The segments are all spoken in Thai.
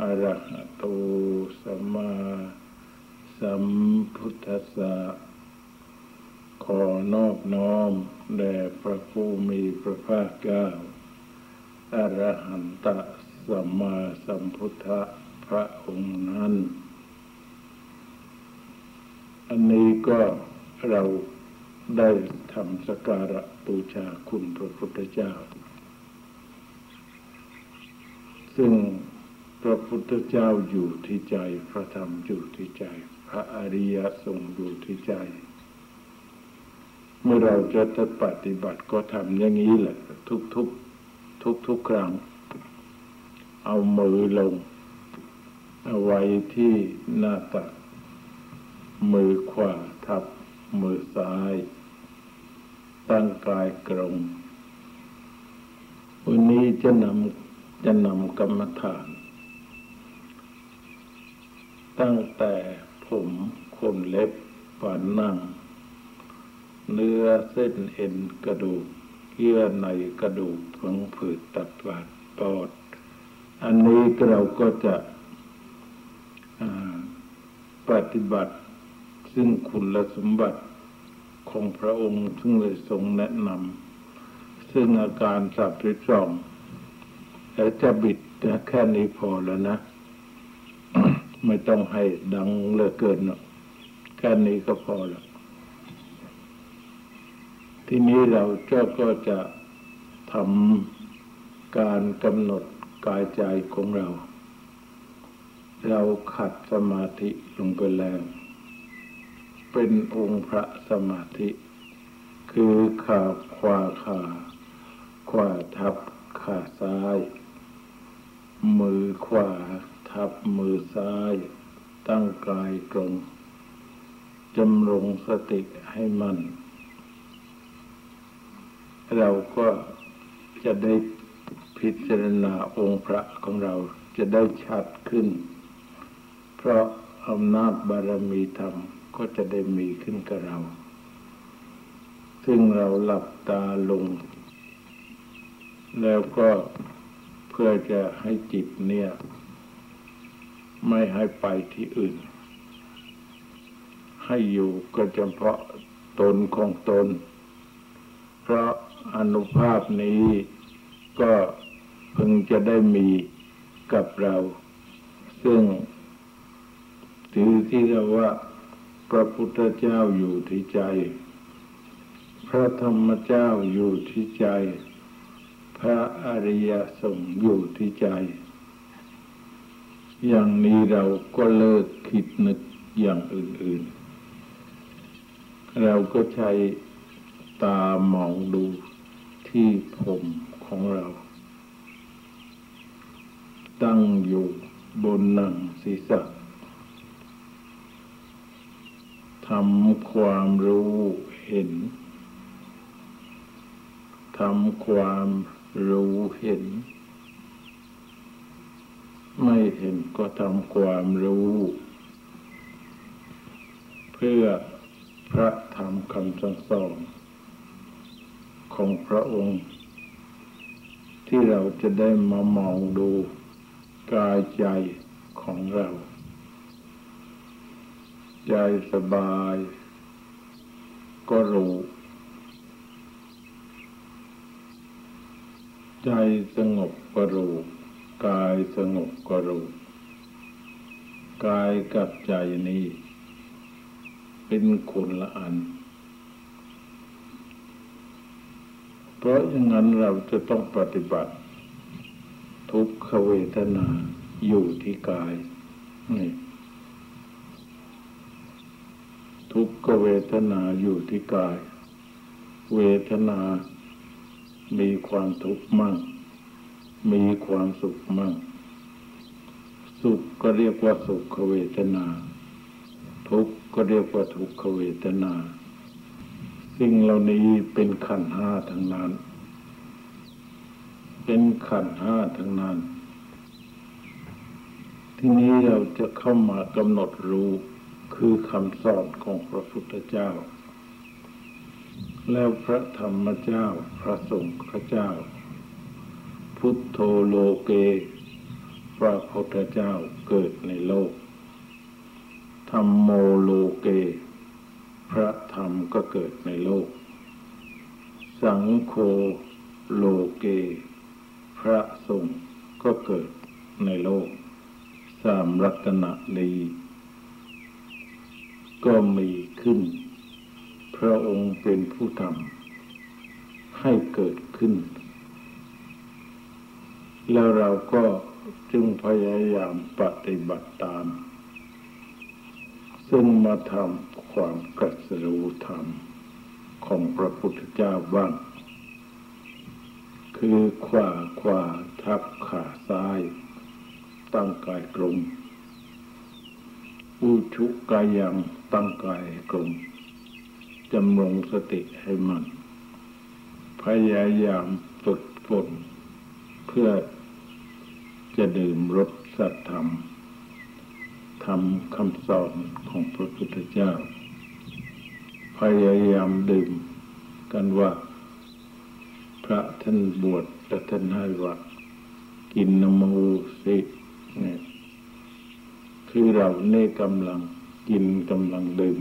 อะระหะโตสัมมาสัมพุทธัสสะขอนอบน้อมแด่พระผู้มีพระภาคเจ้าอรหันตสัมมาสัมพุทธพระองค์นั้น อันนี้ก็เราได้ทำสการะบูชาคุณพระพุทธเจ้า ซึ่ง พระพุทธเจ้าอยู่ที่ใจ พระธรรมอยู่ที่ใจ พระอริยสงฆ์อยู่ที่ใจ เมื่อเราจะปฏิบัติก็ทำอย่างนี้แหละ ทุกทุกทุกทุกครั้ง เอามือลง เอาไว้ที่หน้าตัก มือขวาทับ มือซ้าย ตั้งกายกรงวันนี้จะนำจะนำกรรมฐาน ตั้งแต่ผมขนเล็บฝันนั่งเนื้อเส้นเอ็นกระดูกเยื่อในกระดูกพังผืดตับปาดปอด อันนี้เราก็จะปฏิบัติ ซึ่งคุณสมบัติของพระองค์ซึ่งเลยทรงแนะนำซึ่งอาการสับริสองแล้วจะบิดแค่นี้พอแล้วนะ ไม่ต้องให้ดังเลือเกินเนาะแค่นี้ก็พอแล้วทีนี้เราเจ้าก็จะทำการกำหนดกายใจของเรา เราขัดสมาธิลงไปแล้ว เป็นองค์พระสมาธิ คือขาขวาขาขวาทับขาซ้าย มือขวา ทับมือซ้าย ตั้งกายตรงจำรงสติให้มัน่น เราก็จะได้พิจารณาองค์พระของเราจะได้ชัดขึ้น เพราะอำนาจบารมีธรรมก็จะได้มีขึ้นกับเรา ซึ่งเราหลับตาลง แล้วก็เพื่อจะให้จิตเนี่ย ไม่ให้ไปที่อื่น ให้อยู่ก็เฉพาะตนของตน เพราะอนุภาพนี้ก็เพิ่งจะได้มีกับเรา ซึ่ง ถือที่เราว่าพระพุทธเจ้าอยู่ที่ใจ พระธรรมเจ้าอยู่ที่ใจ พระอริยสงฆ์อยู่ที่ใจ อย่างนี้เราก็เลิกคิดนึกอย่างอื่น ๆ เราก็ใช้ตามองดูที่ผมของเรา ตั้งอยู่บนหนังศีรษะทำความรู้เห็นทำความรู้เห็น ไม่เห็นก็ทำความรู้ เพื่อพระธรรมคำสั่งสอนของพระองค์ ที่เราจะได้มามองดูกายใจของเรา ใจสบาย ก็รู้ใจสงบก็รู้ กายสงบก็รู้กายกับใจนี้ เป็นคนละอัน เพราะอย่างนั้นเราจะต้องปฏิบัติ ทุกขเวทนาอยู่ที่กายนี่ทุกขเวทนาอยู่ที่กาย เวทนา มีความทุกข์มั่ง มีความสุขมั่งสสุขก็เรียกว่าสุขเวทนา ทุกข์ก็เรียกว่าทุกขเวทนา สิ่งเหล่านี้เป็นขันธ์ห้าทั้งนั้น เป็นขันธ์ห้าทั้งนั้น ทีนี้เราจะเข้ามากำหนดรู้คือคำสอนของพระพุทธเจ้า แล้วพระธรรมเจ้า พระสงฆ์เจ้า พุทโธโลเก พระพุทธเจ้าเกิดในโลก ธรรมโมโลเก พระธรรมก็เกิดในโลก สังโฆโลเก พระสงฆ์ก็เกิดในโลก สามรัตนะนี้ก็มีขึ้น พระองค์เป็นผู้ทำให้เกิดขึ้น แล้วเราก็จึงพยายามปฏิบัติตาม ซึ่งมาทำความกระสรู้ธรรมของพระพุทธเจ้าบ้างคือขวาขวาทับขาซ้าย ตั้งกายตรงอุชุกายังตั้งกายกลมจำลงสติให้มัน พยายามฝึกฝน พื่อจะดื่มรสสัตธรรมทำคำสอนของพระพุทธเจ้า พยายามดื่มกันว่า พระท่านบวชและท่านให้ว่ากินนโมสิเนี่ยคือเราเน่กำลังกินกำลังดื่ม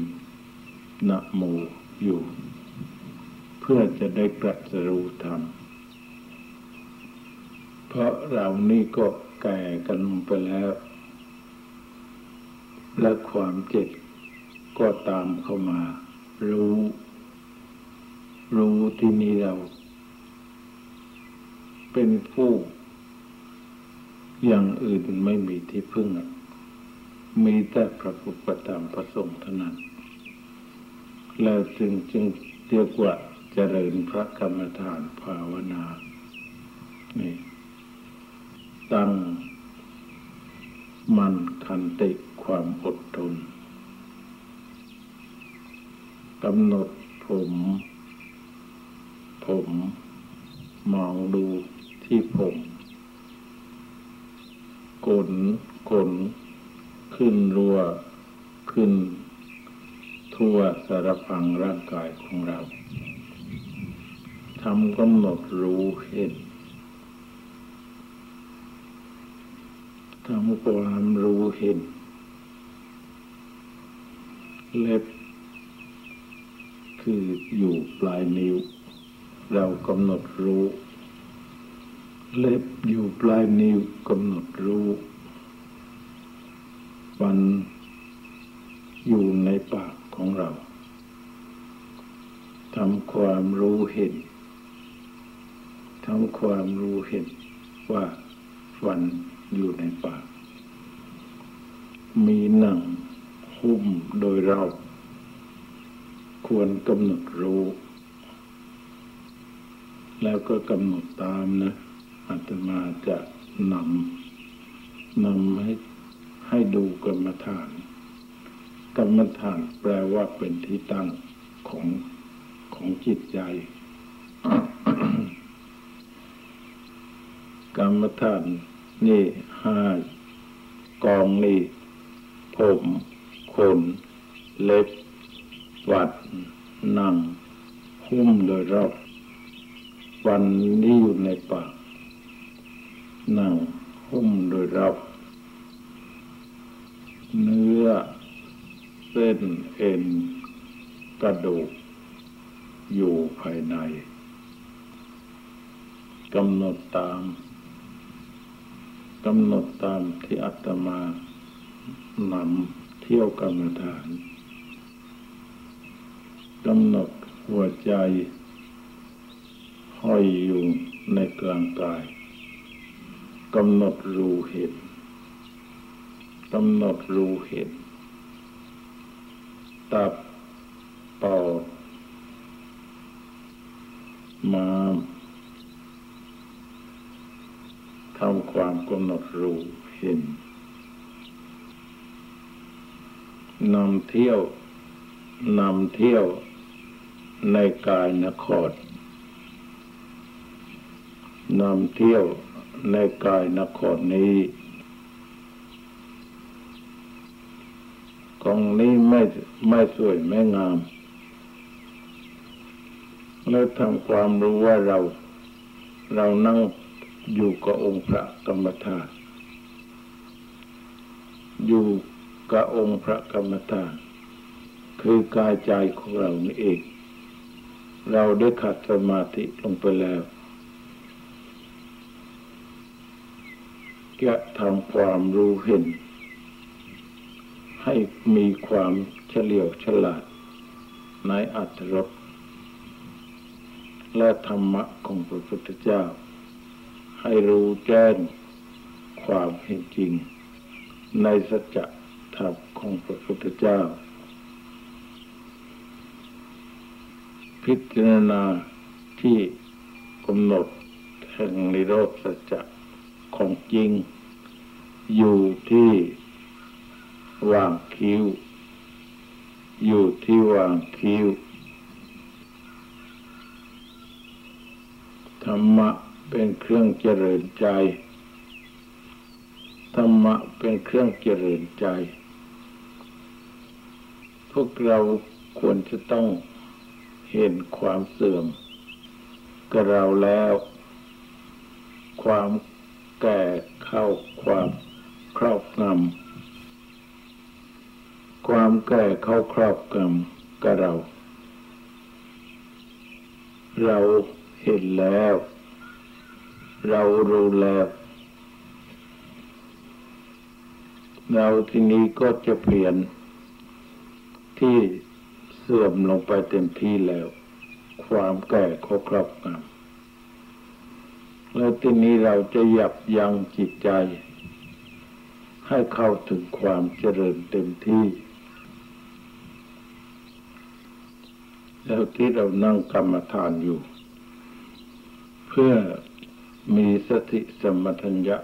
นะโมอยู่ เพื่อจะได้กรัสรู้ธรรม เพราะเรานี่ก็แก่กันไปแล้ว และความเจ็บก็ตามเข้ามา รู้ รู้ที่นี่เรา เป็นผู้อย่างอื่นไม่มีที่พึ่ง มีแต่พระพุทธธรรมพระสงฆ์เท่านั้น แล้วจึงจึงเรียกว่าเจริญพระกรรมฐานภาวนา นี่ ตั้ง มันคันติความอดทนกำหนดผม ผมมองดูที่ผมกลกลขึ้นรัวขึ้น ทั่วสารพังร่างกายของเราทำกำหนดรู้เห็น ทำความรู้เห็น เล็บ คืออยู่ปลายนิ้ว เรากำหนดรู้ เล็บอยู่ปลายนิ้วกำหนดรู้ฟันอยู่ในปากของเราทำความรู้เห็นทำความรู้เห็นว่าฟัน อยู่ในปาก มีหนังหุ้มโดยเรา ควรกำหนดรู้ แล้วก็กำหนดตามนะอาตมาจะนำนำให้ให้ดูกรรมฐาน กรรมฐานแปลว่าเป็นที่ตั้งของของจิตใจ กรรมฐาน นี่ห้ากองนี่ผมขนเล็บวัดนั่งหุ้มโดยรอบวันนี้อยู่ในปากนั่งหุ้มโดยรอบเนื้อเส้นเอ็นกระดูก อยู่ภายในกำหนดตาม กำหนดตามที่อัตมานำเที่ยวกรรมฐานกำหนดหัวใจ ห้อยอยู่ในกลางกายกำหนดรูเห็นกำหนดรู้เห็นตับปอดมาม ทำความกำหนดรู้เห็นนำเที่ยวนำเที่ยวในกายนครนำเที่ยวในกายนครนี้กองนี้ไม่ไม่สวยไม่งาม แล้วทำความรู้ว่าเรา เรานั่ง อยู่กับองค์พระกรรมฐานอยู่กับองค์พระกรรมฐานคือกายใจของเรานี่เอง เราได้ขัดสมาธิลงไปแล้วจะทำความรู้เห็น ให้มีความเฉลียวฉลาด ในอัตรสและธรรมะของพระพุทธเจ้า ให้รู้แจ้งความเห็นจริง ในสัจธรรมของพระพุทธเจ้า พิจารณาที่กำหนดแห่งนิโรธสัจของจริง อยู่ที่วางคิ้ว อยู่ที่วางคิ้วธรรมะ เป็นเครื่องเจริญใจ ธรรมะเป็นเครื่องเจริญใจ พวกเราควรจะต้องเห็นความเสื่อมกับเราแล้ว ความแก่เข้าความครอบงำความแก่เข้าครอบงำกับเรา เราเห็นแล้ว เรารู้แล้ว เราที่นี้ก็จะเปลี่ยนที่เสื่อมลงไปเต็มที่แล้ว ความแก่เขาครอบงำแล้วทีนี้เราจะหยับยั้งจิตใจ ให้เข้าถึงความเจริญเต็มที่ แล้วที่เรานั่งกรรมฐานอยู่ เพื่อ มีสติสมทัญญะ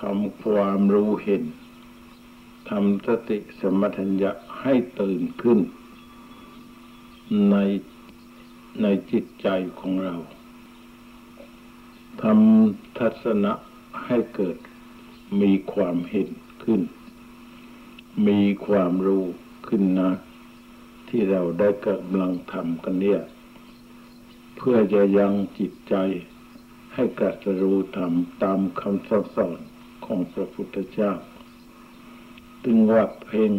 ทำความรู้เห็นทำสติสมทัญญะให้ตื่นขึ้น ในในจิตใจของเราทำทัศนะให้เกิดมีความเห็นขึ้น มีความรู้ขึ้นนะ ที่เราได้กำลังทำกันเนี่ย เพื่อจะยังจิตใจให้กระรู้ทำตามคำสอนของพระพุทธเจ้าตึงว่าเพ่ง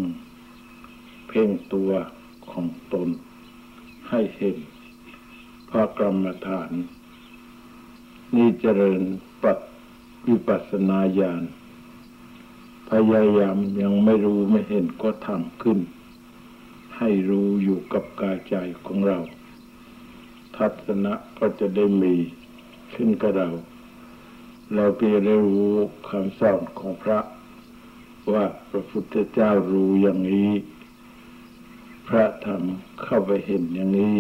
เพ่งตัวของตน ให้เห็นพระกรรมฐาน นี่เจริญปัดวิปัสนาญาณพยายามยังไม่รู้ไม่เห็นก็ทำขึ้น ให้รู้อยู่กับกายใจของเรา ทัศนะก็จะได้มีขึ้นกับเรา เราเพียงได้รู้คำสอนของพระ ว่าพระพุทธเจ้ารู้อย่างนี้ พระธรรมเข้าไปเห็นอย่างนี้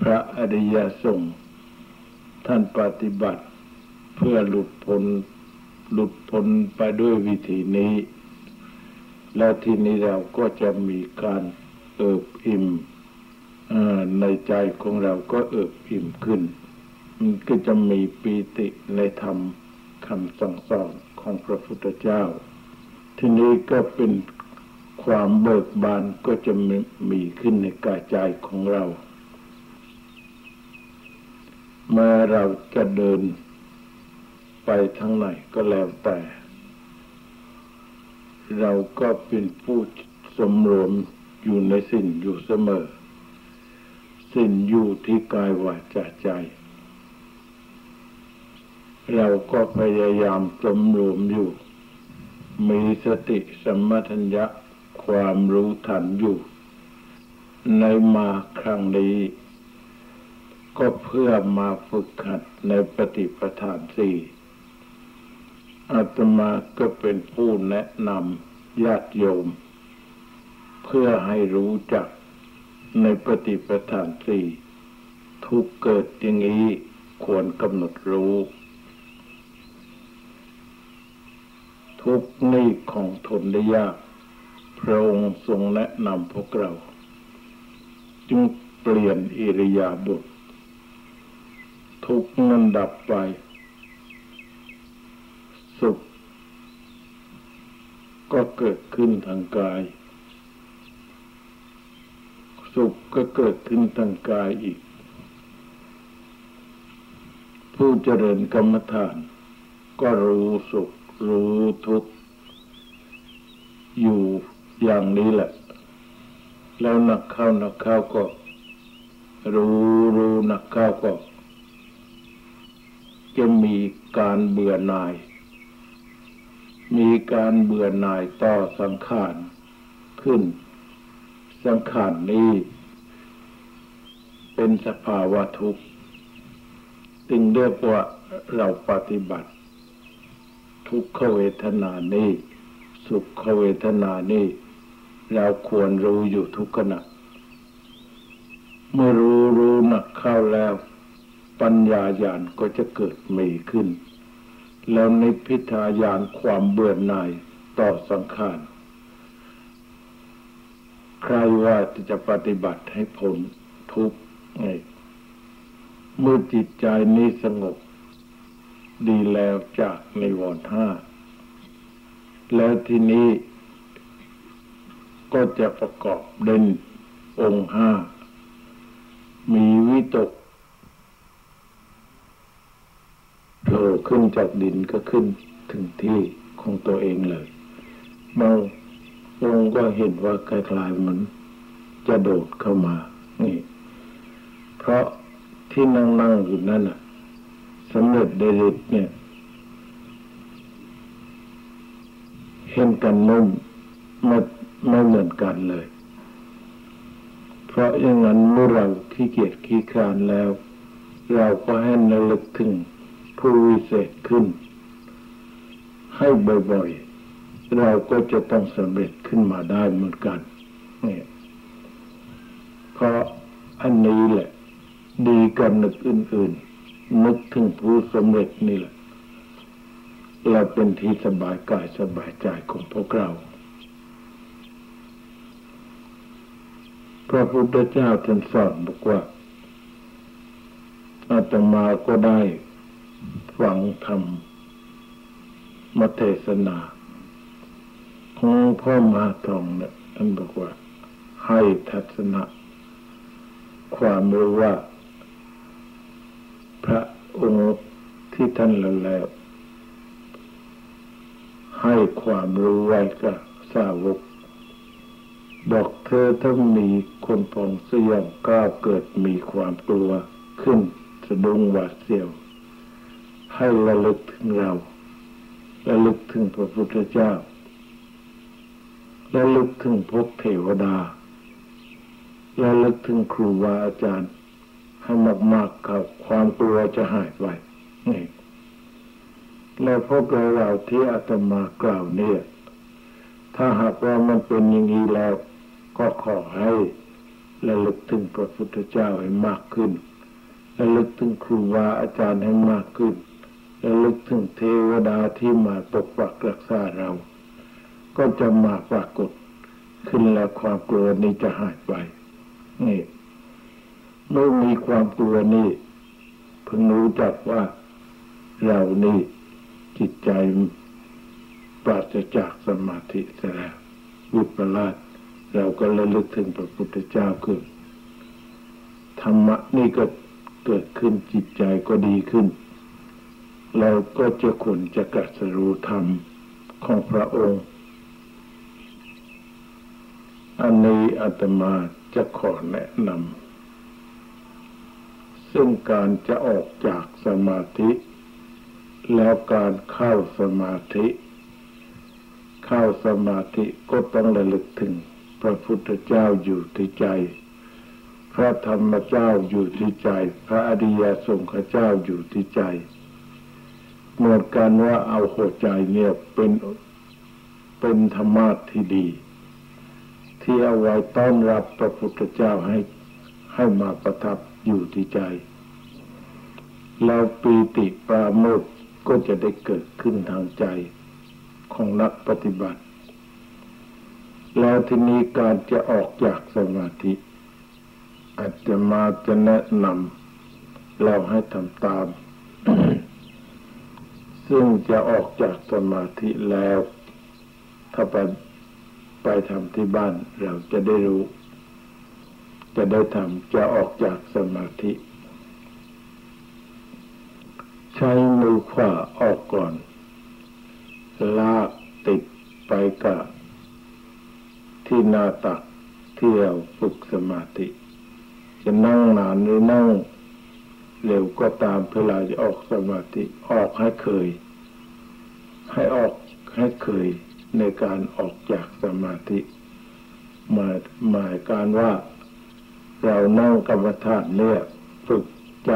พระอริยสงฆ์ท่านปฏิบัติเพื่อหลุดพ้นหลุดพ้นไปด้วยวิธีนี้ แล้วทีนี้เราก็จะมีการเอิบอิ่ม ในใจของเราก็เอิบอิ่มขึ้น มันก็จะมีปีติในธรรมคำสั่งสอนของพระพุทธเจ้า ทีนี้ก็เป็นความเบิกบานก็จะมีขึ้นในกายใจของเรา เมื่อเราจะเดินไปทางไหนก็แล้วแต่ เราก็เป็นผู้สมรวมอยู่ในสิ่งอยู่เสมอ สิ่งอยู่ที่กายวาจาใจ เราก็พยายามสมรวมอยู่ มีสติสมัทัญญะความรู้ทันอยู่ ในมาครั้งนี้ ก็เพื่อมาฝึกหัดในปฏิปทานสี่อาตมาก็เป็นผู้แนะนำญาติโยม เพื่อให้รู้จัก ในปฏิปทานสี่ทุกเกิดอย่างนี้ควรกำหนดรู้ ทุกนี่ของทนได้ยาก พระองค์ทรงแนะนำพวกเรา จึงเปลี่ยนอิริยาบถทุกนั้นดับไป สุข ก็เกิดขึ้นทางกาย สุขก็เกิดขึ้นทางกายอีก ผู้เจริญกรรมฐาน ก็รู้สุข รู้ทุกข์ อยู่อย่างนี้แหละ แล้วนักเข้านักเข้าก็ รู้รู้นักเข้าก็ จะมีการเบื่อหน่าย มีการเบื่อหน่ายต่อสังขารขึ้น สังขารนี้เป็นสภาวะทุกข์จึงเรียกว่าเราปฏิบัติ ทุกขเวทนานี้สุขเวทนานี้เราควรรู้อยู่ทุกขณะ เมื่อรู้รู้หนักเข้าแล้ว ปัญญาญาณก็จะเกิดมีขึ้น แล้วในพิทายานความเบื่อหน่ายต่อสังขาร ใครว่าจะปฏิบัติให้ผลทุกข์ไงเมื่อจิตใจนี้สงบ ดีแล้วจากในวรห้าแล้วทีนี้ก็จะประกอบเด่นองค์ห้า มีวิตกโผล่ขึ้นจากดินก็ขึ้นถึงที่ของตัวเองเลยบาง องก็เห็นว่าคล้ายๆมันจะโดดเข้ามา นี่ เพราะที่นั่งนั่งอยู่นั่นน่ะสำเร็จเดริเนี่ย เห็นกันนุ่มไม่ไม่เหมือนกันเลย เพราะอย่างนั้นเมื่อเราขี้เกียจขี้คลานแล้ว เราก็ให้ระลึกถึงผู้วิเศษขึ้น ให้บ่อยๆ เราก็จะต้องสำเร็จขึ้นมาได้เหมือนกันเนี่ยเพราะอันนี้แหละ ดีกันนึกอื่น ๆ นึกถึงผู้สำเร็จนี่แหละ เราเป็นที่สบายกายสบายใจของพวกเรา พระพุทธเจ้าท่านสอนบอกว่าอาตมาก็ได้ฟังธรรมมาเทศนา ของพ่อมาทองเนี่ยท่านบอกว่า ให้ทัศนะ ความรู้ว่า พระองค์ที่ท่านละแล้ว ให้ความรู้ไว้กับสาวก บอกเธอถ้ามีคนพองเสียงก้าวเกิดมีความกลัวขึ้นสะดุ้งหวาดเสียว ให้ระลึกถึงเราระลึกถึงพระพุทธเจ้า ระลึกถึงพวกเทวดาระลึกถึงครูบาอาจารย์ให้มากๆกับความกลัวจะหายไปนี่แล้วพวกเราเราที่อาตมากล่าวเนี่ย ถ้าหากว่ามันเป็นอย่างนี้แล้ว ก็ขอให้ระลึกถึงพระพุทธเจ้าให้มากขึ้นระลึกถึงครูบาอาจารย์ให้มากขึ้นระลึกถึงเทวดาที่มาปกปักรักษาเรา ก็จะมาปรากฏขึ้นแล้วความกลัวนี้จะหายไป นี่เมื่อมีความกลัวนี้เพิ่งรู้จักว่าเรานี่จิตใจปราศจากสมาธิเสียแล้ววิปลาสเราก็ระลึกถึงพระพุทธเจ้าขึ้นธรรมะนี่ก็เกิดขึ้นจิตใจก็ดีขึ้น เราก็จะขนจะกัสรู้ธรรมของพระองค์ อันนี้อาตมาจะขอแนะนำซึ่งการจะออกจากสมาธิ แล้วการเข้าสมาธิ เข้าสมาธิก็ต้องระลึกถึง พระพุทธเจ้าอยู่ที่ใจ พระธรรมเจ้าอยู่ที่ใจ พระอริยสงฆ์เจ้าอยู่ที่ใจหมือนกันว่าเอาหัวใจเนี่ยเป็นเป็นธรรมะที่ดี ที่เอาไว้ต้อนรับพระพุทธเจ้าให้ให้มาประทับอยู่ที่ใจ แล้วปีติปราโมทก็จะได้เกิดขึ้นทางใจของนักปฏิบัติ แล้วทีนี้การจะออกจากสมาธิอาจจะมาจะแนะนำเราให้ทำตาม ซึ่งจะออกจากสมาธิแล้ว ถ้าไป ไปทำที่บ้านเราจะได้รู้ จะได้ทำจะออกจากสมาธิ ใช้มือขวาออกก่อน ลากติดไปกับที่หน้าตักที่เราฝึกสมาธิ จะนั่งนานหรือนั่งเร็วก็ตามเวลาจะออกสมาธิออกให้เคย ให้ออกให้เคย ในการออกจากสมาธิหมายหมายการว่าเรานั่งกรรมฐานเนี่ยฝึกใจ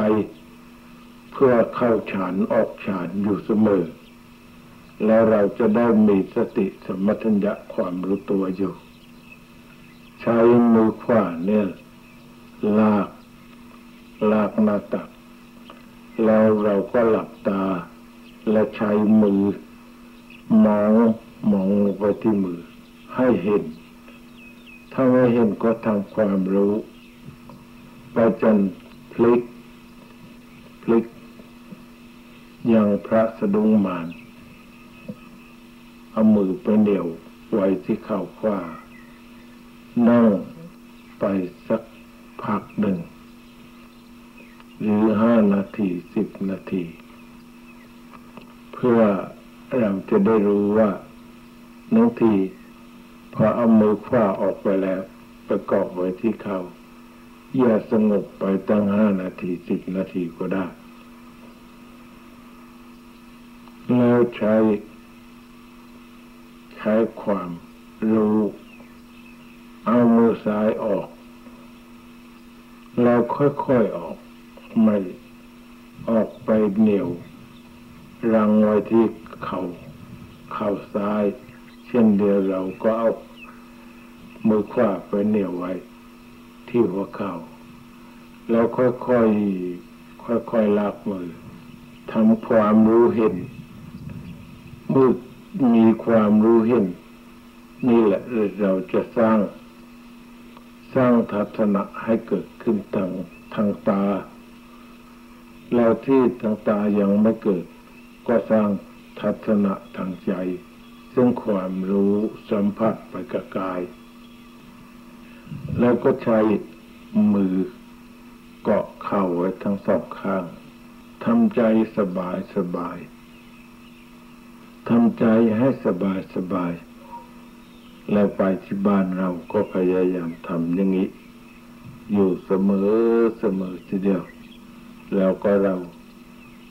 เพื่อเข้าฌานออกฌานอยู่เสมอ แล้วเราจะได้มีสติสมัชัญญะความรู้ตัวอยู่ ใช้มือขวาเนี่ยลากลากหน้าตัก แล้วเราก็หลับตาและใช้มือมอง มองลงไปที่มือ ให้เห็น ถ้าไม่เห็นก็ทำความรู้ ไปจนพลิก พลิก อย่างพระสะดุ้งมานเอามือไปเหนียวไว้ที่เข่าขวานั่งไปสักพักหนึ่ง หรือห้านาทีสิบนาที เพื่อเราจะได้รู้ว่า น้องทีพอเอามือขวาออกไปแล้ว ประกอบไว้ที่เขาอย่าสงบไปตั้งห้านาทีสิบนาทีก็ได้ แล้วใช้ ใช้ความรู้เอามือซ้ายออก แล้วค่อยๆออก ไม่ออกไปเหนียว รังไว้ที่เขา เข่าซ้าย ช่นเดียวเราก็เอามือขวาไปเหนี่ยวไว้ ที่หัวเข่าแล้วค่อยๆค่อยๆลากมือทำความรู้เห็นมือมีความรู้เห็น นี่แหละเราจะสร้าง สร้างทัศนะให้เกิดขึ้นทางทางตาแล้วที่ทางตายังไม่เกิด ก็สร้างทัศนะทางใจ ซึ่งความรู้สัมผัสไปกับกาย แล้วก็ใช้มือเกาะเข่าไว้ทั้งสองข้างทำใจสบายสบายทำใจให้สบายสบาย แล้วไปที่บ้านเราก็พยายามทำอย่างนี้ อยู่เสมอเสมอทีเดียว แล้วก็เรา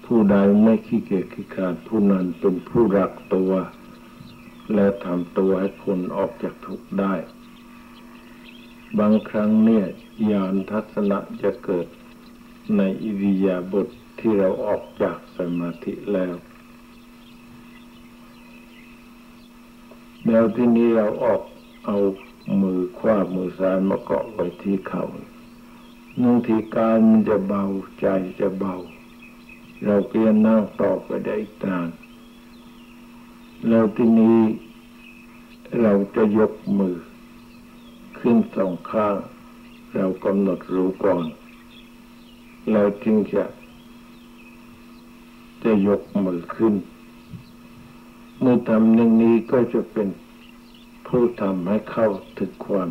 ผู้ใดไม่ขี้เกียจขี้ขาดผู้นั้นเป็นผู้รักตัว และทำตัวให้พ้นออกจากทุกข์ได้ บางครั้งเนี่ยญาณทัศนะจะเกิดในอิริยาบถทที่เราออกจากสมาธิแล้ว แล้วที่นี้เราออกเอามือขวามือซ้ายมาเกาะไว้ที่เขานึ่งทีการมันจะเบาใจจะเบา เราก็ยังนั่งต่อไปได้อีกนาน แล้วที่นี้ เราจะยกมือ ขึ้นสองข้าง เรากำหนดรู้ก่อนแล้วจึงจะจะยกมือขึ้น เมื่อทำอย่งนี้ก็จะเป็นผู้ทำให้เข้าถึงความ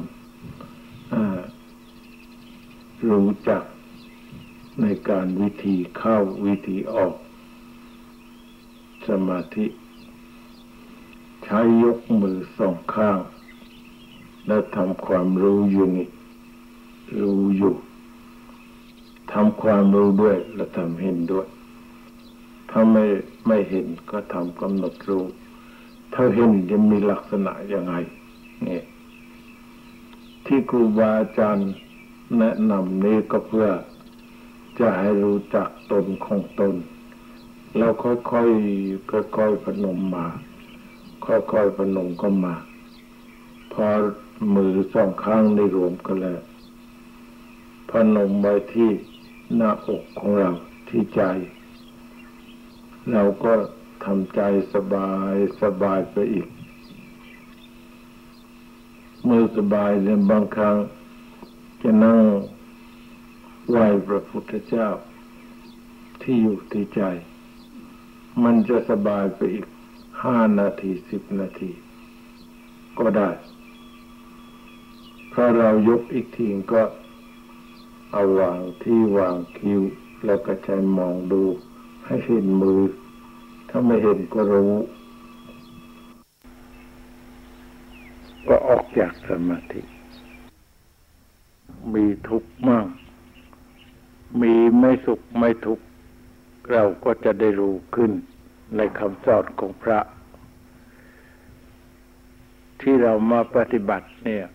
รู้จักในการวิธีเข้าวิธีออก สมาธิ ช้ยกมือสองข้าง และทำความรู้อยู่นี่รู้อยู่ทำความรู้ด้วยและทำเห็นด้วย ถ้าไม่ไม่เห็นก็ทำกำหนดรู้ ถ้าเห็นจะมีลักษณะยังไงเนี่ยที่ครูบาอาจารย์แนะนำนี้ก็เพื่อจะให้รู้จักตนของตน แล้วค่อยๆค่อยๆพนมมา ค่อยๆพนมก็มา พอมือสองข้างได้รวมกันแล้วพนมไว้ที่หน้าอกของเราที่ใจ เราก็ทำใจสบายสบายไปอีก มือสบายเนี่ยบางครั้งจะนั่งไหวพระพุทธเจ้าที่อยู่ที่ใจ มันจะสบายไปอีก ห้านาทีสิบนาที ก็ได้เพราเรายกอีกทีก็เอาวางที่วางคิวแล้วก็ใจมองดูให้เห็นมือ ถ้าไม่เห็นก็รู้ ก็ออกจากสมาธิ มีทุกข์มาก มีไม่สุขไม่ทุกข์ เราก็จะได้รู้ขึ้น ในคำสอนของพระ ที่เรามาปฏิบัติเนี่ย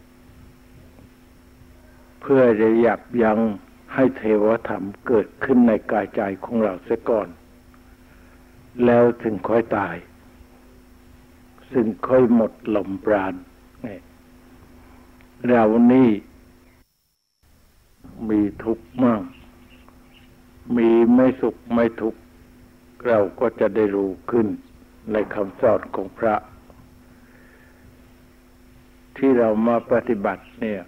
เพื่อจะยับยั้งให้เทวธรรมเกิดขึ้นในกายใจของเราเสียก่อน แล้วถึงค่อยตาย ซึ่งค่อยหมดลมปราณเรานี่มีทุกข์มาก มีไม่สุขไม่ทุกข์ เราก็จะได้รู้ขึ้นในคำสอนของพระ ที่เรามาปฏิบัติเนี่ย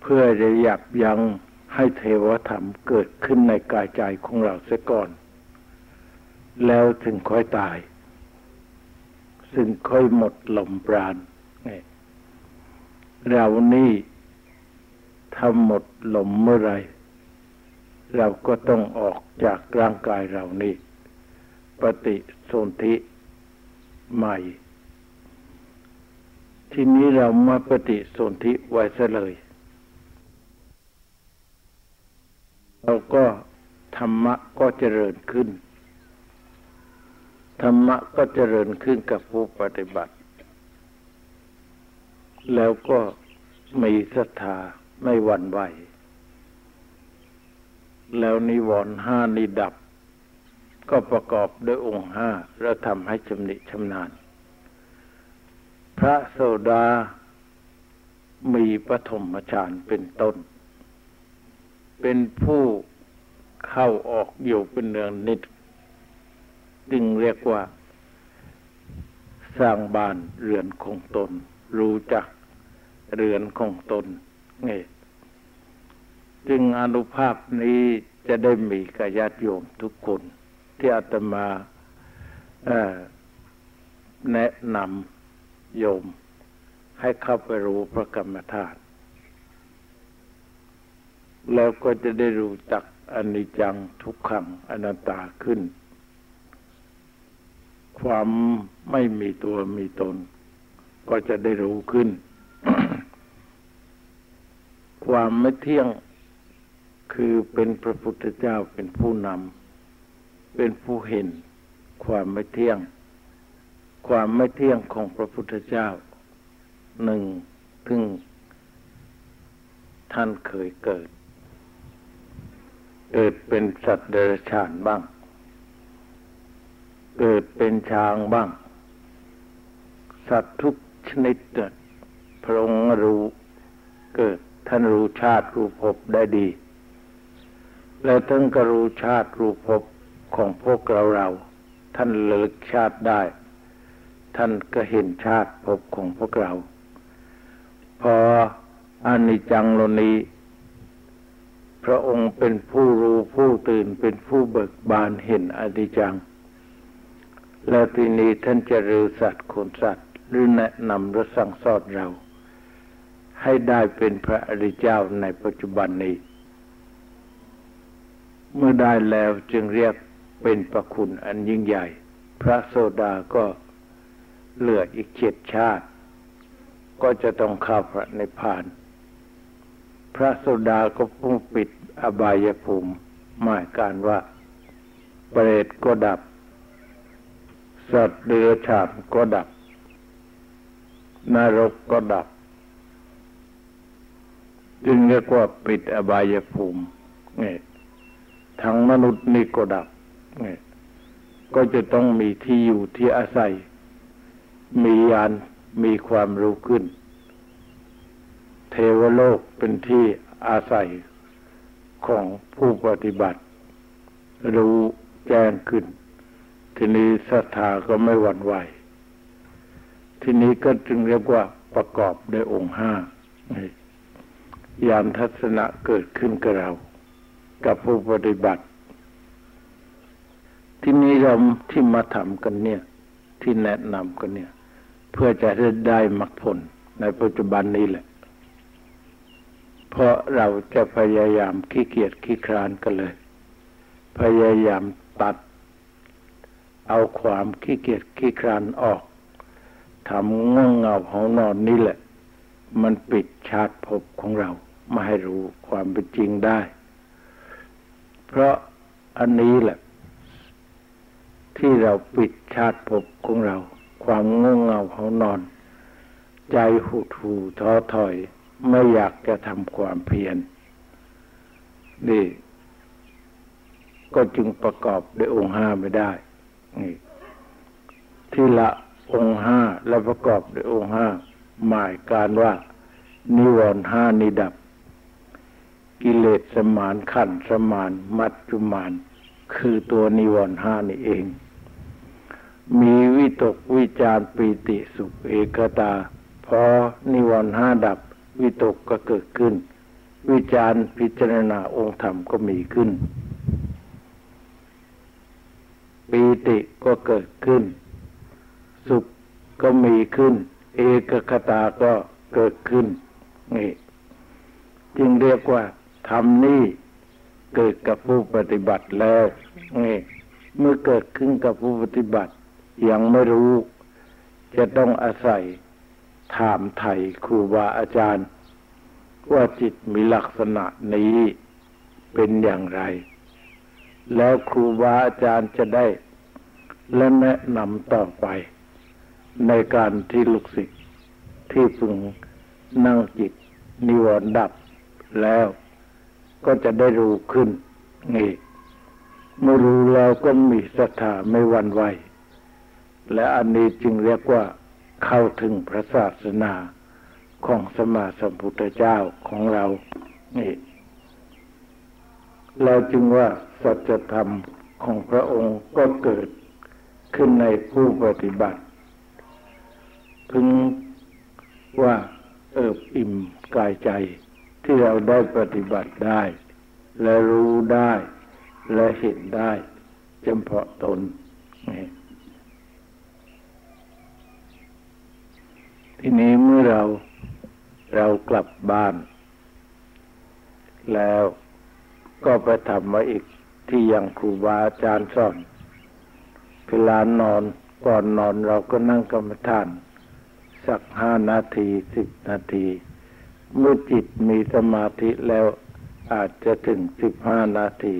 เพื่อจะยับยั้งให้เทวธรรมเกิดขึ้นในกายใจของเราเสียก่อน แล้วถึงค่อยตาย ซึ่งค่อยหมดลมปราณเรานี่ถ้าหมดลมเมื่อไร เราก็ต้องออกจากร่างกายเรานี่ปฏิสนธิใหม่ ทีนี้เรามาปฏิสนธิไว้ซะเลย เราก็ธรรมะก็เจริญขึ้น ธรรมะก็เจริญขึ้นกับผู้ปฏิบัติ แล้วก็มีศรัทธาไม่หวั่นไหว แล้วนิวรณ์ห้านิดับ ก็ประกอบด้วยองค์ห้าแล้วทำให้ชำนิชำนาญ พระโสดา มีปฐมฌานเป็นต้น เป็นผู้เข้าออกอยู่เป็นเนืองนิด จึงเรียกว่า สร้างบ้านเรือนของตน รู้จักเรือนของตนนี่ จึงอนุภาพนี้จะได้มีกญาติโยมทุกคน ที่อาตมาแนะนำโยม ให้เข้าไปรู้พระกรรมฐาน แล้วก็จะได้รู้จักอนิจจังทุกขังอนัตตาขึ้น ความไม่มีตัวมีตน ก็จะได้รู้ขึ้น ความไม่เที่ยง คือเป็นพระพุทธเจ้าเป็นผู้นำเป็นผู้เห็นความไม่เที่ยง ความไม่เที่ยงของพระพุทธเจ้าหนึ่งถึงท่านเคยเกิด เกิดเป็นสัตว์เดรัจฉานบ้าง เกิดเป็นช้างบ้าง สัตว์ทุกชนิดพระองค์รู้เกิดท่านรู้ชาติรู้ภพได้ดี แล้วท่านก็รู้ชาติรู้ภพของพวกเราเรา ท่านเลิกชาติได้ ท่านก็เห็นชาติภพของพวกเรา พออานิจจังโลนี้พระองค์เป็นผู้รู้ผู้ตื่นเป็นผู้เบิกบานเห็นอนิจจัง แล้วทีนี้ท่านจะรือสัตว์คนสัตว์หรือแนะนำหรือสั่งสอนเรา ให้ได้เป็นพระอริยเจ้าในปัจจุบันนี้ เมื่อได้แล้วจึงเรียกเป็นประคุณอันยิ่งใหญ่ พระโสดาก็เหลืออีกเจ็ดชาติ ก็จะต้องเข้าพระนิพพาน พระโสดาก็พุ่งปิดอบายภูมิหมายการว่า เปรตก็ดับ สัตว์เดรัจฉานก็ดับ นรกก็ดับ จึงเรียกว่าปิดอบายภูมิเนี่ย ทั้งมนุษย์นี่ก็ดับก็จะต้องมีที่อยู่ที่อาศัย มียานมีความรู้ขึ้น เทวโลกเป็นที่อาศัยของผู้ปฏิบัติ รู้แจ้งขึ้น ทีนี้ศรัทธาก็ไม่หวั่นไหว ทีนี้ก็จึงเรียกว่าประกอบด้วยองค์ห้ายานทัศนะเกิดขึ้นกับเรา กับผู้ปฏิบัติ ที่นี้เราที่มาทำกันเนี่ย ที่แนะนำกันเนี่ย เพื่อจะได้มรรคผลในปัจจุบันนี้แหละ เพราะเราจะพยายามขี้เกียจขี้คร้านกันเลย พยายามตัด เอาความขี้เกียจขี้คร้านออกทำง่วงเงาของนอนนี่แหละ มันปิดชาติภพของเรา ไม่ให้รู้ความเป็นจริงได้ เพราะอันนี้แหละ ที่เราปิดชาติภพของเรา ความง่วงเงาเของนอน ใจหุดหูท้อถอย ไม่อยากจะทำความเพียรนี่ ก็จึงประกอบด้วยองค์ห้าไม่ได้ นี่ที่ละองค์ห้าและประกอบด้วยองค์ห้าหมายการว่า นิวรณ์ห้านิดับ กิเลสสมานขันสมาน มัจจุมาน คือตัวนิวรณ์ห้านี่เอง มีวิตกวิจารปีติสุขเอกตา พอนิวรณ์ห้าดับ วิตกก็เกิดขึ้น วิจารพิจารณาองค์ธรรมก็มีขึ้นปีติก็เกิดขึ้น สุขก็มีขึ้น เอกคตาก็เกิดขึ้นนี่จึงเรียกว่า ทำนี่เกิดกับผู้ปฏิบัติแล้วนี่เมื่อเกิดขึ้นกับผู้ปฏิบัติ ยังไม่รู้ จะต้องอาศัยถามไถ่ครูบาอาจารย์ ว่าจิตมีลักษณะนี้เป็นอย่างไร แล้วครูบาอาจารย์จะได้และแนะนำต่อไป ในการที่ลูกศิษย์ที่พึงนั่งจิตนิวรณ์ดับแล้ว ก็จะได้รู้ขึ้น นี่เมื่อรู้แล้วก็มีศรัทธาไม่หวั่นไหว และอันนี้จึงเรียกว่าเข้าถึงพระศาสนาของสมมาสัมพุทธเจ้าของเรา นี่ เราจึงว่าสัจธรรมของพระองค์ก็เกิดขึ้นในผู้ปฏิบัติ พึงว่าเอิบอิ่มกายใจ ที่เราได้ปฏิบัติได้ และรู้ได้ และเห็นได้จำเพาะตน ทีนี้เมื่อเราเรากลับบ้าน แล้วก็ไปทำมาอีกที่อยังครูบาอาจารย์สอนเวลานอนก่อนนอนเราก็นั่งกรรมฐาน สักห้านาทีสิบนาที เมื่อจิตมีสมาธิแล้วอาจจะถึงสิบห้านาที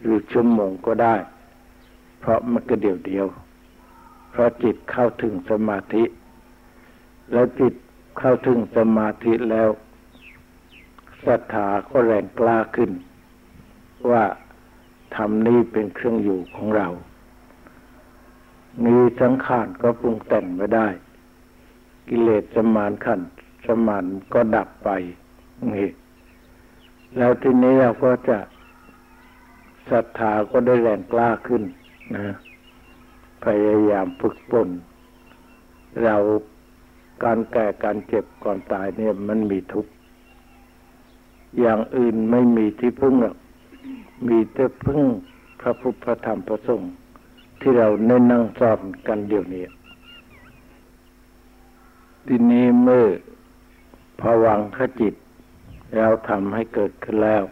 หรือชั่วโมงก็ได้ เพราะมันก็เดียวเดียว เพราะจิตเข้าถึงสมาธิ แล้วจิตเข้าถึงสมาธิแล้วศรัทธาก็แรงกล้าขึ้น ว่าทำนี้เป็นเครื่องอยู่ของเรา มีสังขารก็ปรุงแต่งไม่ได้ กิเลสสมานขัน สมานก็ดับไปนี่แล้วทีนี้เราก็จะศรัทธาก็ได้แรงกล้าขึ้นนะพยายามฝึกฝนเราการแก่การเจ็บก่อนตายเนี่ยมันมีทุกอย่างอื่นไม่มีที่พึ่งหรอกมีแต่พึ่งพระพุทธธรรมพระสงฆ์ที่เราเน้นนั่งสอนกันเดี๋ยวนี้ทีนี้เมื่อ ภวังขจิต เราทำให้เกิดขึ้นแล้ว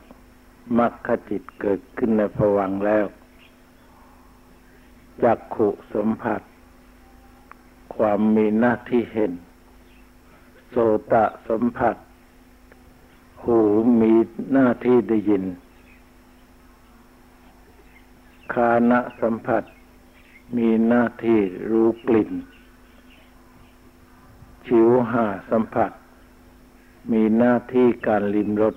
มรรคจิตเกิดขึ้นในภวังแล้วจักขุสัมผัส ความมีหน้าที่เห็น โสตะสัมผัส หูมีหน้าที่ได้ยิน คานะสัมผัส มีหน้าที่รู้กลิ่น ชิวหาสัมผัส มีหน้าที่การลิมรส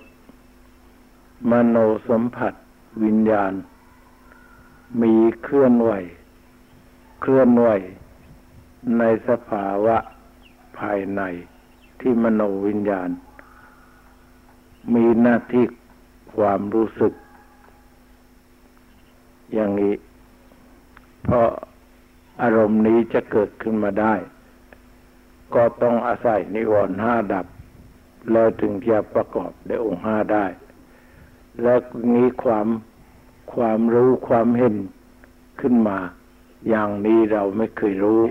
มโนสัมผัส วิญญาณ มีเคลื่อนไหว เคลื่อนไหว ในสภาวะภายในที่มโนวิญญาณ มีหน้าที่ความรู้สึก อย่างนี้ เพราะอารมณ์นี้จะเกิดขึ้นมาได้ ก็ต้องอาศัยนิวรณ์ห้าดับ แล้วถึงจะประกอบในองค์ห้าได้ และนี้ความความรู้ความเห็นขึ้นมา อย่างนี้เราไม่เคยรู้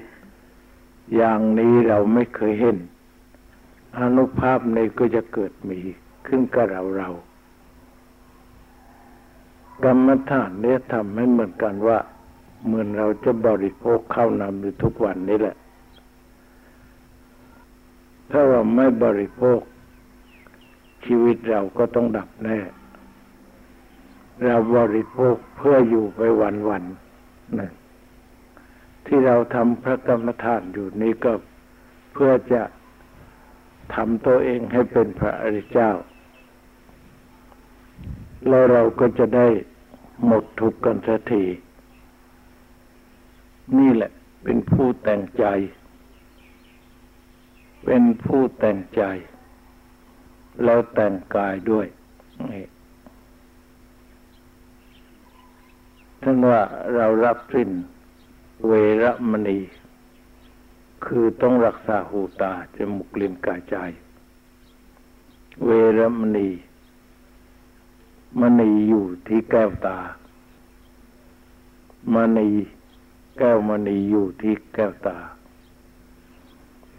อย่างนี้เราไม่เคยเห็น อนุภาพในก็จะเกิดมีขึ้นกับเราเรากรรมฐานเนี่ยทำให้เหมือนกันว่า เหมือนเราจะบริโภคข้าวนำอยู่ทุกวันนี้แหละ ถ้าเราไม่บริโภค ชีวิตเราก็ต้องดับแน่ เราบริโภคเพื่ออยู่ไปวันวันนะที่เราทำพระกรรมฐานอยู่นี้ก็เพื่อจะทำตัวเองให้เป็นพระอริยเจ้า แล้วเราก็จะได้หมดทุกข์กันสักทีนี่แหละเป็นผู้แต่งใจ เป็นผู้แต่งใจ แล้วแต่งกายด้วยท่านว่าเรารับสิ้นเวรมณี คือต้องรักษาหูตาจมูกลิ้นกายใจ เวรมณี มณีอยู่ที่แก้วตา มณีแก้วมณีอยู่ที่แก้วตา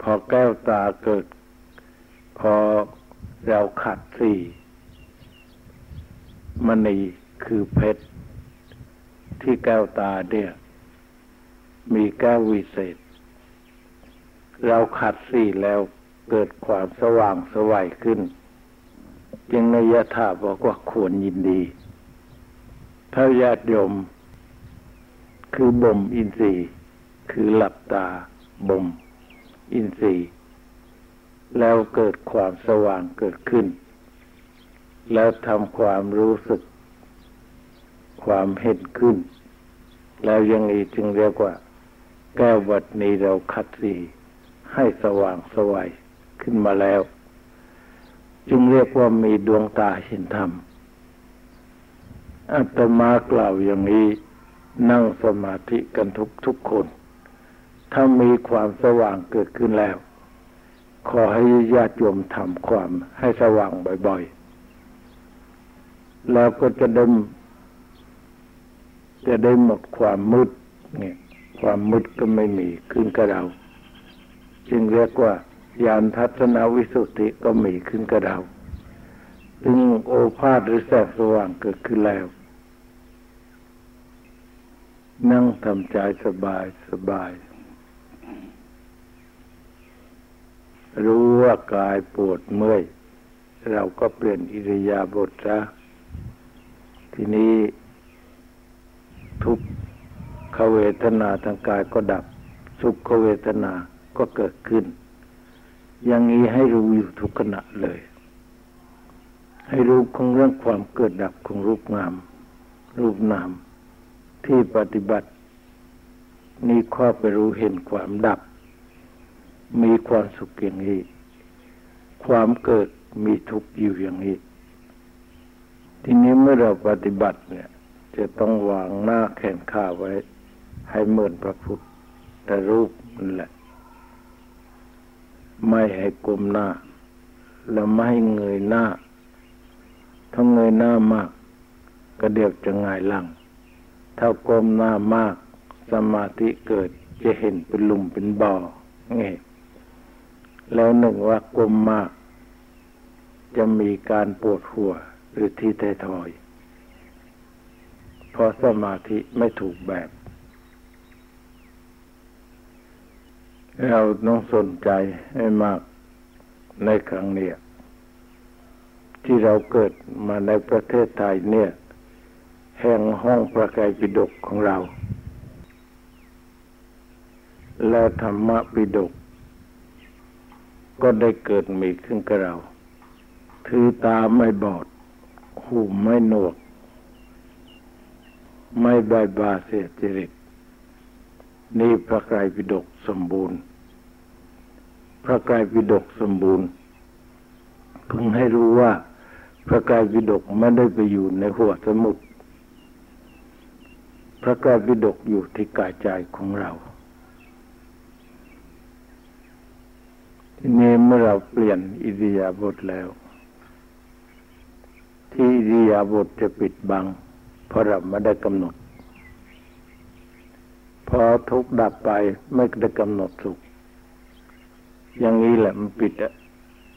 พอแก้วตาเกิด พอ เราขัดสี่มณีคือเพชร ที่แก้วตาเนี่ยมีแก้ววิเศษ เราขัดสี่แล้วเกิดความสว่างสวัยขึ้น จึงในยถาบอกว่าควรยินดีถ้าญาติโยม คือบ่มอินทรีย์ คือหลับตาบ่มอินทรีย์ แล้วเกิดความสว่างเกิดขึ้น แล้วทำความรู้สึก ความเห็นขึ้น แล้วยังนี้จึงเรียกว่า แก้ววัดนี้เราคัดสีให้สว่างสวัยขึ้นมาแล้ว จึงเรียกว่ามีดวงตาเห็นธรรมอาตมากล่าวอย่างนี้นั่งสมาธิกันทุกทุกคน ถ้ามีความสว่างเกิดขึ้นแล้ว ขอให้ญาติโยมทำความให้สว่างบ่อยๆ แล้วก็จะได้จะได้หมดความมืดเนี่ยความมืดก็ไม่มีขึ้นกับเรา จึงเรียกว่ายานทัศนวิสุทธิก็มีขึ้นกับเราถึงโอภาษหรือแสงสว่างเกิดขึ้นแล้ว นั่งทำใจสบายสบาย รู้ว่ากายปวดเมื่อย เราก็เปลี่ยนอิริยาบถซะทีนี้ทุกขเวทนาทางกายก็ดับ สุขเวทนาก็เกิดขึ้น อย่างนี้ให้รู้อยู่ทุกขณะเลย ให้รู้ของเรื่องความเกิดดับของรูปงาม รูปนาม ที่ปฏิบัติ นี่ข้อไปรู้เห็นความดับ มีความสุขอย่างนี้ ความเกิดมีทุกข์อยู่อย่างนี้ ทีนี้เมื่อเราปฏิบัติเนี่ย จะต้องวางหน้าแขนขาไว้ ให้เหมือนพระพุทธรูปนั่นแหละ ไม่ให้กลมหน้า แล้วไม่ให้เงยหน้า ถ้าเงยหน้ามาก ก็เดี๋ยวจะงายหลัง ถ้ากลมหน้ามาก สมาธิเกิดจะเห็นเป็นลุมเป็นบ่อไง แล้วหนึ่งว่ากลมมาก จะมีการปวดหัวหรือที่ไททอย เพราะสมาธิไม่ถูกแบบ เราต้องสนใจให้มากในครั้งนี้ที่เราเกิดมาในประเทศไทยเนี่ย แห่งห้องประกายปิดกของเรา และธรรมะปิดก ก็ได้เกิดมีขึ้นกับเราถือตาไม่บอด หูไม่หนวก ไม่บายบาเสียจริต นี่พระไกรปิฎกสมบูรณ์ พระไกรปิฎกสมบูรณ์เพิ่งให้รู้ว่าพระไกรปิฎกไม่ได้ไปอยู่ในหัวสมุทรพระไกรปิฎกอยู่ที่กายใจของเรา ทีนี้เมื่อเราเปลี่ยนอิริยาบถแล้ว ที่อิริยาบถจะปิดบัง เพราะเราไม่ได้กำหนด พอทุกดับไปไม่ได้กำหนดสุข อย่างนี้แหละมันปิดอะ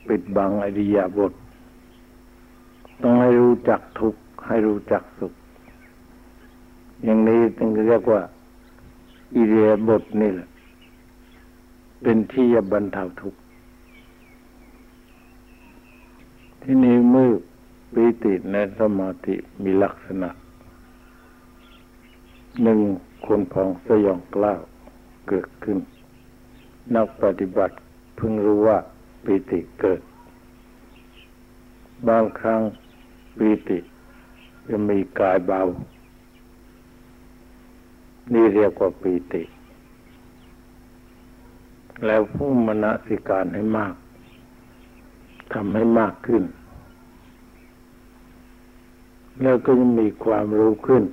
ปิดบังอิริยาบถต้องให้รู้จักทุกข์ให้รู้จักสุข อย่างนี้จึงเรียกว่า อิริยาบถนี่แหละ เป็นที่จะบรรเทาทุกข์ ที่นี้มือปีติในสมาธิมีลักษณะหนึ่งคนพองสยองกล้าวเกิดขึ้น นักปฏิบัติเพิ่งรู้ว่าปีติเกิด บางครั้งปีติจะมีกายเบา นี่เรียกว่าปีติ แล้วผู้มณสิการให้มาก ทำให้มากขึ้น แล้วก็จะมีความรู้ขึ้น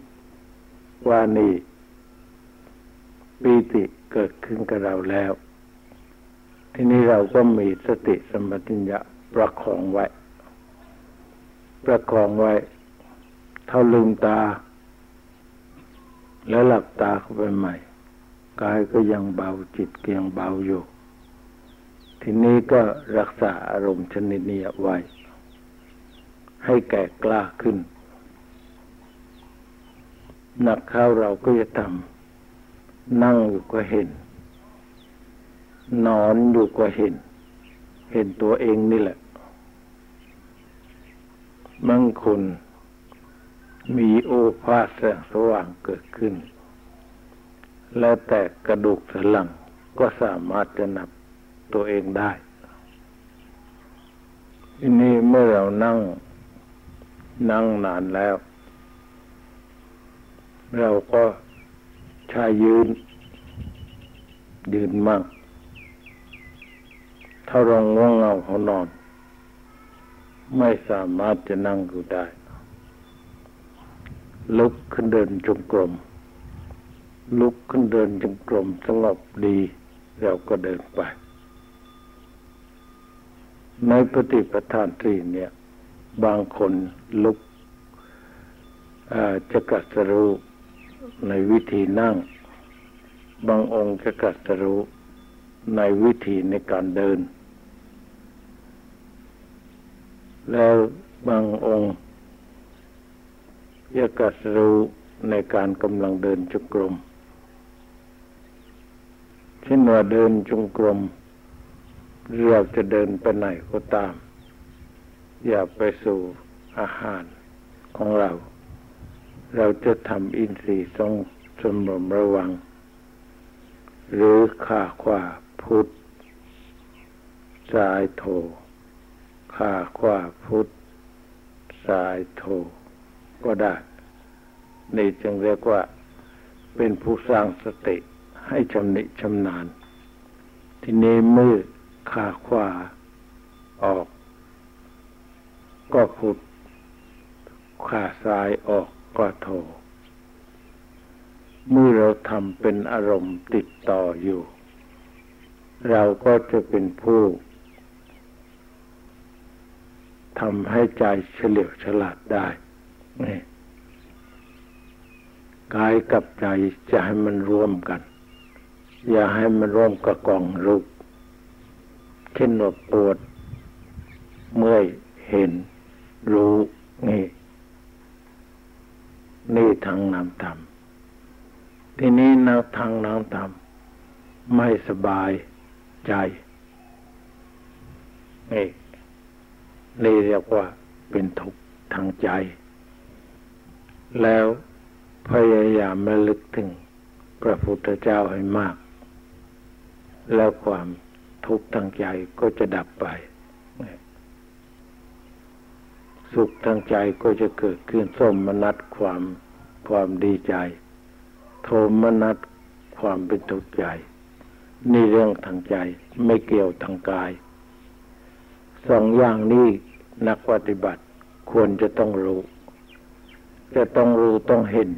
ว่านี่ปีติเกิดขึ้นกับเราแล้ว ทีนี้เราก็มีสติสมัติญญะประคองไว้ ประคองไว้ เท่าลืมตา แล้วหลับตาเข้าไปใหม่กายก็ยังเบาจิตก็ยังเบาอยู่ ทีนี้ก็รักษาอารมณ์ชนิดนี้ไว้ ให้แก่กล้าขึ้น หนักเข้าเราก็จะทำนั่งอยู่ก็เห็น นอนอยู่ก็เห็น เห็นตัวเองนี่แหละบางคนมีโอภาสแสงสว่างเกิดขึ้น แล้วแต่กระดูกสันหลังก็สามารถจะนับ ตัวเองได้ทีนี้เมื่อเรานั่ง นั่งนานแล้ว เราก็ชายยืน ยืนมั่งถ้าเราง่วงเงาเขานอน ไม่สามารถจะนั่งอยู่ได้ ลุกขึ้นเดินจงกรมลุกขึ้นเดินจงกรมสงบดี เราก็เดินไป ในปฏิปทานสี่เนี่ย บางคนลุกจะกัดสรู้ในวิธีนั่ง บางองค์จะกัดสรู้ในวิธีในการเดิน แล้วบางองค์จะกัดสรู้ในการกำลังเดินจงกรมเช่นว่าเดินจงกรม เราจะเดินไปไหนก็ตาม อย่าไปสู่อาหารของเรา เราจะทำอินทรีย์ทรงสมรมระวัง หรือข่าขวาพุทธสายโทข่าขวาพุทธสายโทก็ได้ นี่จึงเรียกว่าเป็นผู้สร้างสติให้ชำนิชำนาญ ที่นี้มือ ขาขวาออก ก็พุทขาซ้ายออกก็โท เมื่อเราทำเป็นอารมณ์ติดต่ออยู่ เราก็จะเป็นผู้ทำให้ใจเฉลียวฉลาดได้นี่กายกับใจจะให้มันร่วมกัน อย่าให้มันร่วมกับกองรูป เช่นว่าปวด เมื่อยเห็น รู้นี่นี่ทางนามธรรมทีนี้นาทางนามธรรมไม่สบายใจนี่นี่เรียกว่าเป็นทุกข์ทางใจ แล้วพยายามระลึกถึงพระพุทธเจ้าให้มาก แล้วความ ทุกข์ทางใจก็จะดับไป สุขทางใจก็จะเกิดขึ้นสมมนัตความความดีใจ โทมนัตความเป็นทุกข์ใจ นี่เรื่องทางใจไม่เกี่ยวทางกาย สองอย่างนี้นักปฏิบัติควรจะต้องรู้ จะต้องรู้ต้องเห็น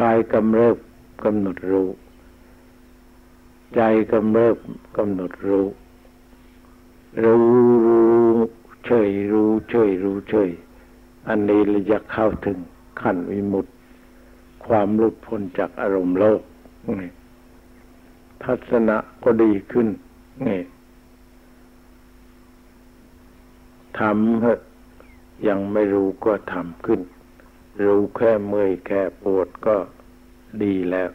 กายกำเริบกำหนดรู้ ใจกำเริบกำหนดรู้รู้รู้เฉยรู้เฉยรู้เฉยอันนี้เราจะเข้าถึงขั้นวิมุตติ ความหลุดพ้นจากอารมณ์โลกนี่ทัศนะก็ดีขึ้นนี่ทำเหอะยังไม่รู้ก็ทำขึ้น รู้แค่เมื่อยแค่ปวดก็ดีแล้ว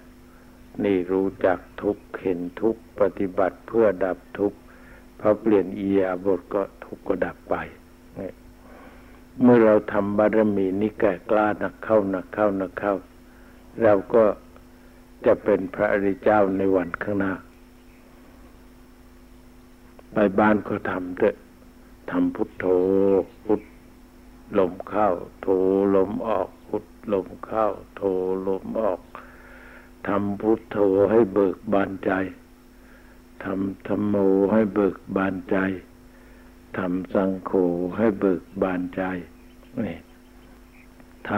นี่รู้จักทุกเห็นทุกปฏิบัติเพื่อดับทุกพอเปลี่ยนเอียบทก็ทุกก็ดับไปเมื่อเราทำบารมีนี้แก่กล้านักเข้านักเข้านักเข้า เราก็จะเป็นพระอริยเจ้าในวันข้างหน้า ไปบ้านก็ทำเถอะทำพุทโธพุทลมเข้าโธลมออก พุทลมเข้าโธลมออก ทำพุทโธให้เบิกบานใจทำธรรมโมให้เบิกบานใจทำสังโฆให้เบิกบานใจนี่ท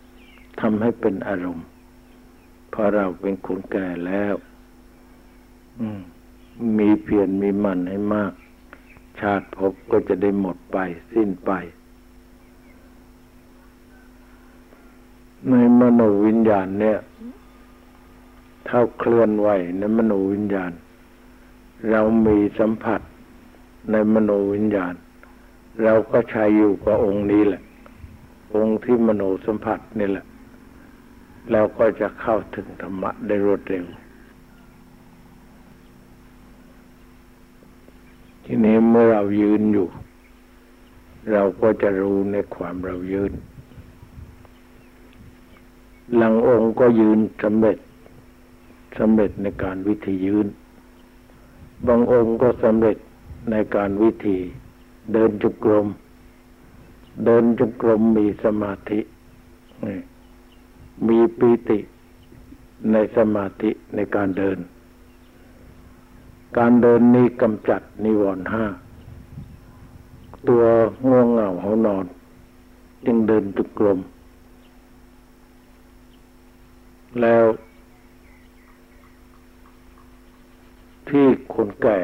ำทำให้เป็นอารมณ์เพราะเราเป็นคนแก่แล้วมีเพียรมีมันให้มาก ชาติภพก็จะได้หมดไป สิ้นไป ในมโนวิญญาณเนี่ย เท่าเคลื่อนไหวในมโนวิญญาณ เรามีสัมผัสในมโนวิญญาณ เราก็ใช้อยู่กับองค์นี้แหละ องค์ที่มโนสัมผัสนี่แหละ เราก็จะเข้าถึงธรรมะได้รวดเร็ว ทีนี้เมื่อเรายืนอยู่ เราก็จะรู้ในความเรายืนหลังองค์ก็ยืนสำเร็จ สำเร็จในการวิธียืน บางองค์ก็สำเร็จในการวิธีเดินจุกรม เดินจุกรมมีสมาธิ มีปีติในสมาธิในการเดิน การเดินนี้กำจัดนิวรณ์ห้า ตัวง่วงเหงาเขานอน จึงเดินจุกรม แล้ว ที่คนแก่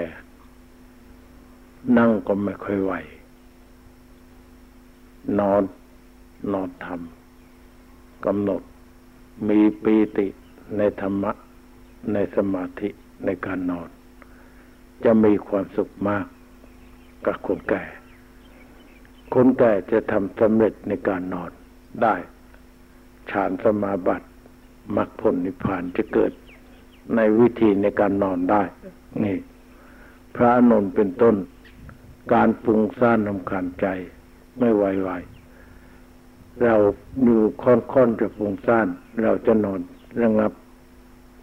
นั่งก็ไม่ค่อยไหว นอน นอนทำกำหนด มีปีติในธรรมะ ในสมาธิในการนอน จะมีความสุขมากกับคนแก่ คนแก่จะทำสำเร็จในการนอนได้ฌานสมาบัติมรรคผลนิพพานจะเกิด ในวิธีในการนอนได้ นี่ พระนนท์เป็นต้น การปรุงสร้างนำขันใจไม่ไวไวเราอยู่ค่อนๆจะปรุงสร้างเราจะนอนระงับ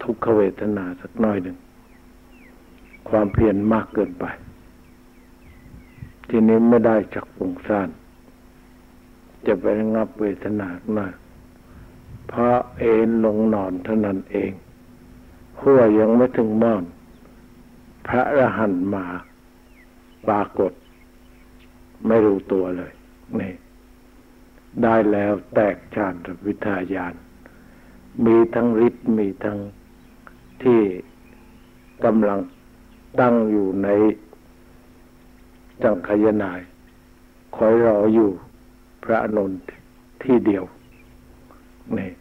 ทุกขเวทนาสักน้อยหนึ่ง ความเพียรมากเกินไป ทีนี้ไม่ได้จักปรุงสร้างจะไประงับเวทนาหน้าเพราะเอ็นลงนอนเท่านั้นเอง หัวยังไม่ถึงม่อน พระอรหันต์มาปรากฏ ไม่รู้ตัวเลยนี่ได้แล้วแตกฌานวิทายาน มีทั้งฤทธิ์มีทั้งที่กำลังตั้งอยู่ในจังขยนาย คอยรออยู่พระนนท์ที่เดียวนี่